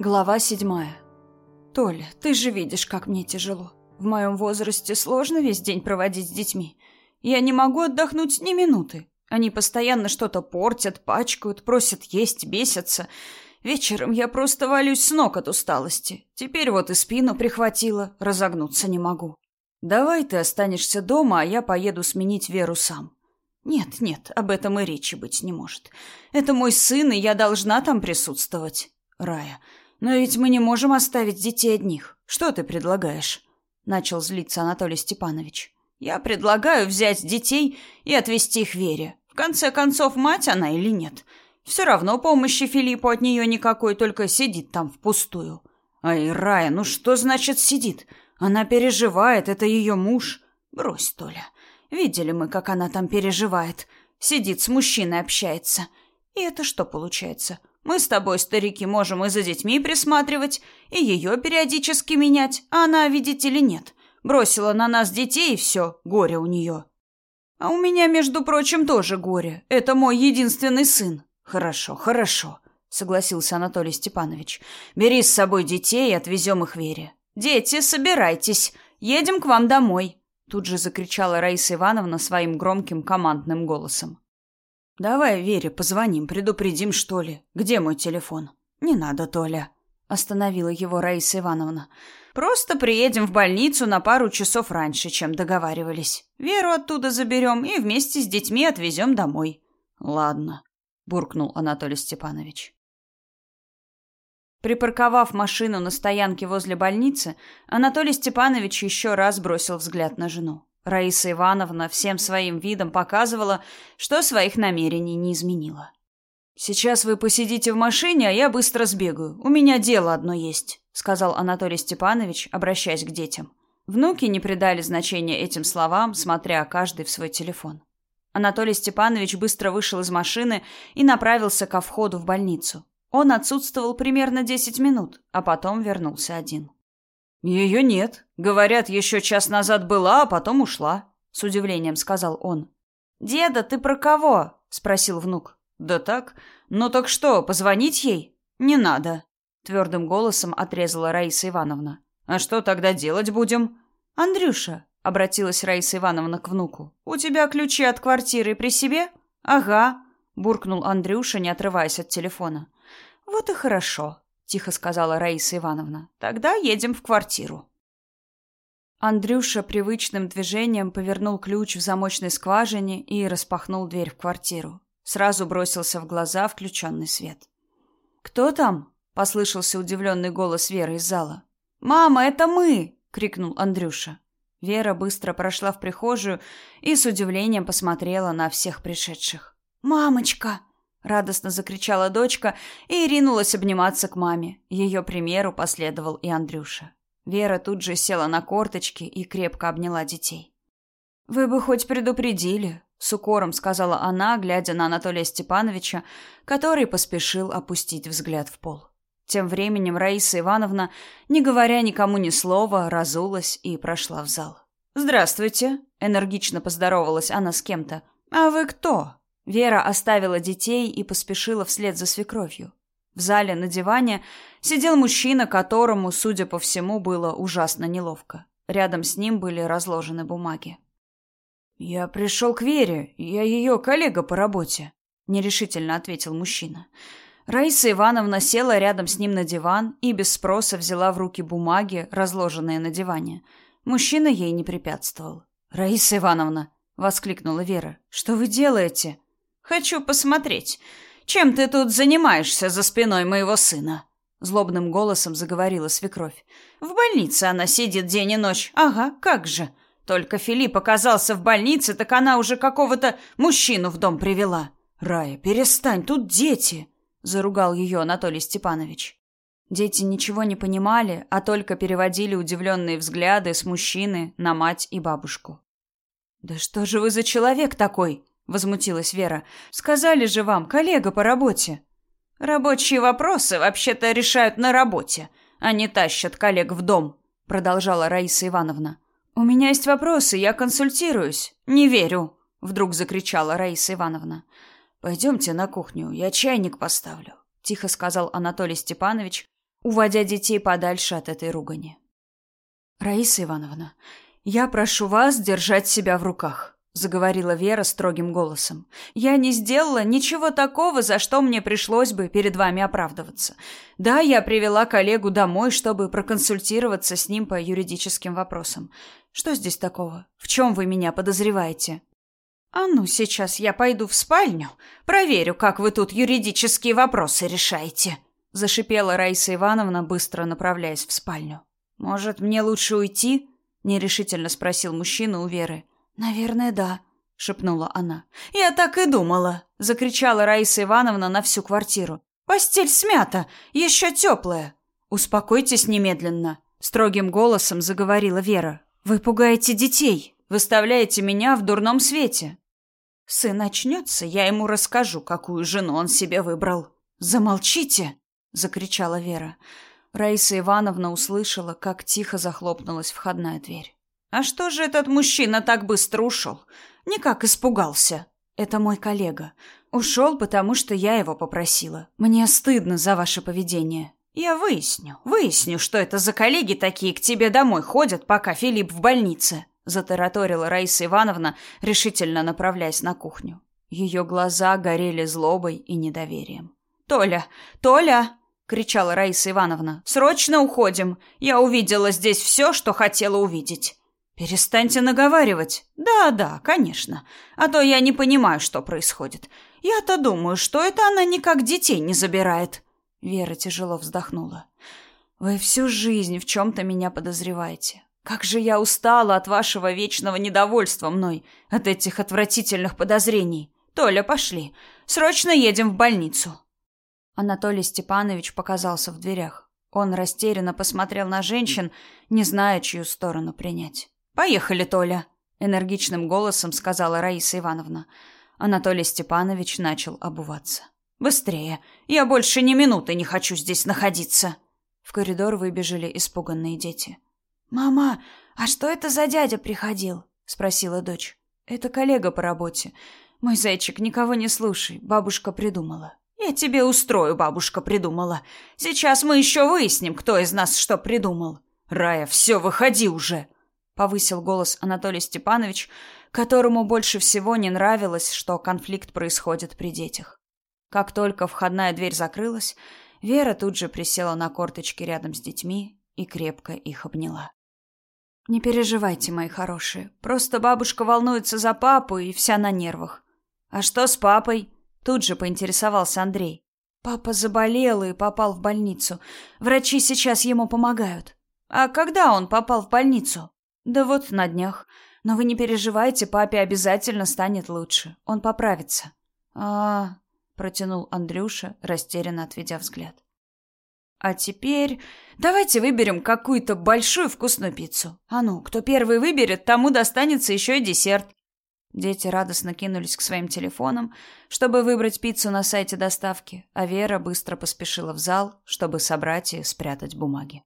Глава седьмая. «Толя, ты же видишь, как мне тяжело. В моем возрасте сложно весь день проводить с детьми. Я не могу отдохнуть ни минуты. Они постоянно что-то портят, пачкают, просят есть, бесятся. Вечером я просто валюсь с ног от усталости. Теперь вот и спину прихватило, разогнуться не могу. Давай ты останешься дома, а я поеду сменить Веру сам. Нет, нет, об этом и речи быть не может. Это мой сын, и я должна там присутствовать. Рая, но ведь мы не можем оставить детей одних. Что ты предлагаешь? Начал злиться Анатолий Степанович. Я предлагаю взять детей и отвезти их Вере. В конце концов, мать она или нет. Все равно помощи Филиппу от нее никакой, только сидит там впустую. Ай, Рая, ну что значит сидит? Она переживает, это ее муж. Брось, Толя. Видели мы, как она там переживает. Сидит с мужчиной общается. И это что получается? Мы с тобой, старики, можем и за детьми присматривать, и ее периодически менять, а она, видите ли, нет. Бросила на нас детей, и все, горе у нее. А у меня, между прочим, тоже горе. Это мой единственный сын. Хорошо, хорошо, согласился Анатолий Степанович. Бери с собой детей и отвезем их Вере. Дети, собирайтесь, едем к вам домой. Тут же закричала Раиса Ивановна своим громким командным голосом. «Давай Вере позвоним, предупредим, что ли. Где мой телефон?» «Не надо, Толя», — остановила его Раиса Ивановна. «Просто приедем в больницу на пару часов раньше, чем договаривались. Веру оттуда заберем и вместе с детьми отвезем домой». «Ладно», — буркнул Анатолий Степанович. Припарковав машину на стоянке возле больницы, Анатолий Степанович еще раз бросил взгляд на жену. Раиса Ивановна всем своим видом показывала, что своих намерений не изменила. «Сейчас вы посидите в машине, а я быстро сбегаю. У меня дело одно есть», — сказал Анатолий Степанович, обращаясь к детям. Внуки не придали значения этим словам, смотря каждый в свой телефон. Анатолий Степанович быстро вышел из машины и направился ко входу в больницу. Он отсутствовал примерно десять минут, а потом вернулся один. «Ее нет. Говорят, еще час назад была, а потом ушла», — с удивлением сказал он. «Деда, ты про кого?» — спросил внук. «Да так. Ну так что, позвонить ей?» «Не надо», — твердым голосом отрезала Раиса Ивановна. «А что тогда делать будем?» «Андрюша», — обратилась Раиса Ивановна к внуку, — «у тебя ключи от квартиры при себе?» «Ага», — буркнул Андрюша, не отрываясь от телефона. «Вот и хорошо», тихо сказала Раиса Ивановна. Тогда едем в квартиру. Андрюша привычным движением повернул ключ в замочной скважине и распахнул дверь в квартиру. Сразу бросился в глаза включенный свет. «Кто там?» — послышался удивленный голос Веры из зала. «Мама, это мы!» — крикнул Андрюша. Вера быстро прошла в прихожую и с удивлением посмотрела на всех пришедших. «Мамочка!» Радостно закричала дочка и ринулась обниматься к маме. Ее примеру последовал и Андрюша. Вера тут же села на корточки и крепко обняла детей. Вы бы хоть предупредили, с укором сказала она, глядя на Анатолия Степановича, который поспешил опустить взгляд в пол. Тем временем Раиса Ивановна, не говоря никому ни слова, разулась и прошла в зал. «Здравствуйте», — энергично поздоровалась она с кем-то. «А вы кто?» Вера оставила детей и поспешила вслед за свекровью. В зале на диване сидел мужчина, которому, судя по всему, было ужасно неловко. Рядом с ним были разложены бумаги. «Я пришел к Вере, я ее коллега по работе», — нерешительно ответил мужчина. Раиса Ивановна села рядом с ним на диван и без спроса взяла в руки бумаги, разложенные на диване. Мужчина ей не препятствовал. «Раиса Ивановна!» — воскликнула Вера. «Что вы делаете?» Хочу посмотреть, чем ты тут занимаешься за спиной моего сына?» Злобным голосом заговорила свекровь. «В больнице она сидит день и ночь. Ага, как же. Только Филипп оказался в больнице, так она уже какого-то мужчину в дом привела». «Рая, перестань, тут дети!» — заругал ее Анатолий Степанович. Дети ничего не понимали, а только переводили удивленные взгляды с мужчины на мать и бабушку. «Да что же вы за человек такой?» Возмутилась Вера. Сказали же вам, коллега по работе. Рабочие вопросы вообще-то решают на работе, а не тащат коллег в дом, продолжала Раиса Ивановна. У меня есть вопросы, я консультируюсь. Не верю, вдруг закричала Раиса Ивановна. Пойдемте на кухню, я чайник поставлю, тихо сказал Анатолий Степанович, уводя детей подальше от этой ругани. «Раиса Ивановна, я прошу вас держать себя в руках», — заговорила Вера строгим голосом. «Я не сделала ничего такого, за что мне пришлось бы перед вами оправдываться. Да, я привела коллегу домой, чтобы проконсультироваться с ним по юридическим вопросам. Что здесь такого? В чем вы меня подозреваете?» «А ну, сейчас я пойду в спальню, проверю, как вы тут юридические вопросы решаете», — зашипела Раиса Ивановна, быстро направляясь в спальню. «Может, мне лучше уйти?» — нерешительно спросил мужчина у Веры. «Наверное, да», — шепнула она. «Я так и думала!» — закричала Раиса Ивановна на всю квартиру. «Постель смята, еще теплая!» «Успокойтесь немедленно!» — строгим голосом заговорила Вера. «Вы пугаете детей, выставляете меня в дурном свете!» «Сын очнется, я ему расскажу, какую жену он себе выбрал!» «Замолчите!» — закричала Вера. Раиса Ивановна услышала, как тихо захлопнулась входная дверь. «А что же этот мужчина так быстро ушел? Никак испугался. Это мой коллега. Ушел, потому что я его попросила. Мне стыдно за ваше поведение. Я выясню, выясню, что это за коллеги такие к тебе домой ходят, пока Филипп в больнице», затараторила Раиса Ивановна, решительно направляясь на кухню. Ее глаза горели злобой и недоверием. «Толя! Толя!» кричала Раиса Ивановна. Срочно уходим. Я увидела здесь все, что хотела увидеть. Перестаньте наговаривать. Да, да, конечно. А то я не понимаю, что происходит. Я-то думаю, что это она никак детей не забирает. Вера тяжело вздохнула. Вы всю жизнь в чем-то меня подозреваете. Как же я устала от вашего вечного недовольства мной, от этих отвратительных подозрений. Толя, пошли. Срочно едем в больницу. Анатолий Степанович показался в дверях. Он растерянно посмотрел на женщин, не зная, чью сторону принять. «Поехали, Толя!» — энергичным голосом сказала Раиса Ивановна. Анатолий Степанович начал обуваться. «Быстрее! Я больше ни минуты не хочу здесь находиться!» В коридор выбежали испуганные дети. «Мама, а что это за дядя приходил?» — спросила дочь. «Это коллега по работе. Мой зайчик, никого не слушай, бабушка придумала». «Я тебе устрою, бабушка придумала. Сейчас мы еще выясним, кто из нас что придумал». «Рая, все, выходи уже!» Повысил голос Анатолий Степанович, которому больше всего не нравилось, что конфликт происходит при детях. Как только входная дверь закрылась, Вера тут же присела на корточки рядом с детьми и крепко их обняла. «Не переживайте, мои хорошие. Просто бабушка волнуется за папу и вся на нервах. А что с папой?» Тут же поинтересовался Андрей. Папа заболел и попал в больницу. Врачи сейчас ему помогают. А когда он попал в больницу? Да вот на днях. Но вы не переживайте, папе обязательно станет лучше. Он поправится. А, протянул Андрюша, растерянно отведя взгляд. А теперь давайте выберем какую-то большую вкусную пиццу. А ну, кто первый выберет, тому достанется еще и десерт. Дети радостно кинулись к своим телефонам, чтобы выбрать пиццу на сайте доставки, а Вера быстро поспешила в зал, чтобы собрать и спрятать бумаги.